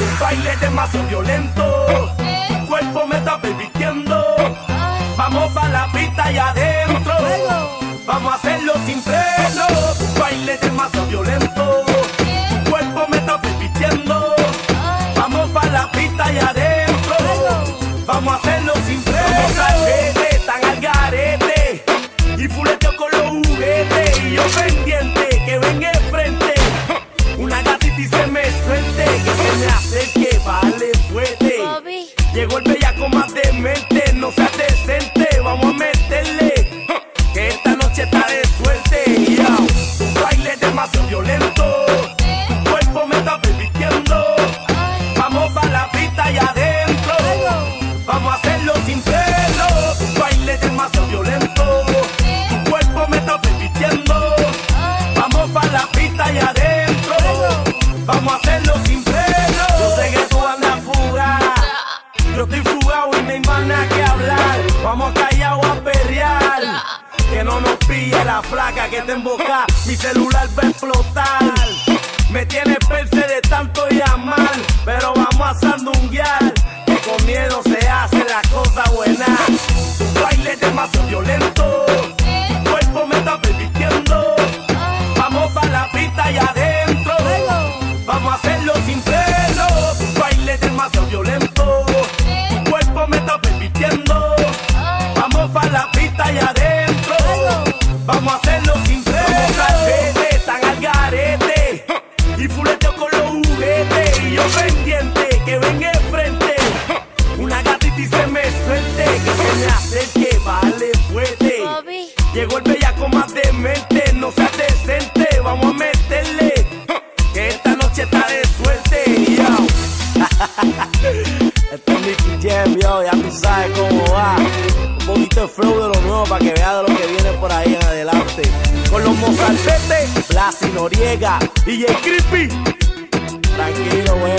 Un baile demasiado violento. Tu cuerpo me está permitiendo. Vamos pa' la pista y adentro. Vamos a hacerlo sin freno. Un baile demasiado violento. Tu cuerpo me está permitiendo. Vamos pa' la pista y adentro. Vamos a hacerlo sin freno. Tan al garete. Y fuleteo con los juguetes. Y yo Llegó el bellaco más demente, no seas decente, vamos a meterle. Que esta noche está de Yo estoy fugado y no hay más nada que hablar. Vamos callado a perrear. Que no nos pille la flaca que te emboca. Mi celular va a explotar. Me tiene perse de tanto llamar. Pero vamos a sandunguear. Que con miedo se hacen las cosas buenas. Tu baile es demasiado violento. Tu cuerpo me está permitiendo. Vamos pa' la pista y adentro. Adentro. Vamos a hacerlo sin freno. Tan al garete. Y fuleteo con los juguetes. Y yo pendiente que ven el frente. Una gatita y se me suelte. Que se me acerque, vale fuerte. Llegó el bellaco más demente, no seas decente, vamos a meterle. Que esta noche está de suerte, yo. Este es Nicky Jam, yo, ya tú sabes cómo va. Poquito de flow de lo nuevo para que veas de lo que viene por ahí en adelante. Con los mozaltetes, Blas y Noriega y el Creepy. Tranquilo, huevo.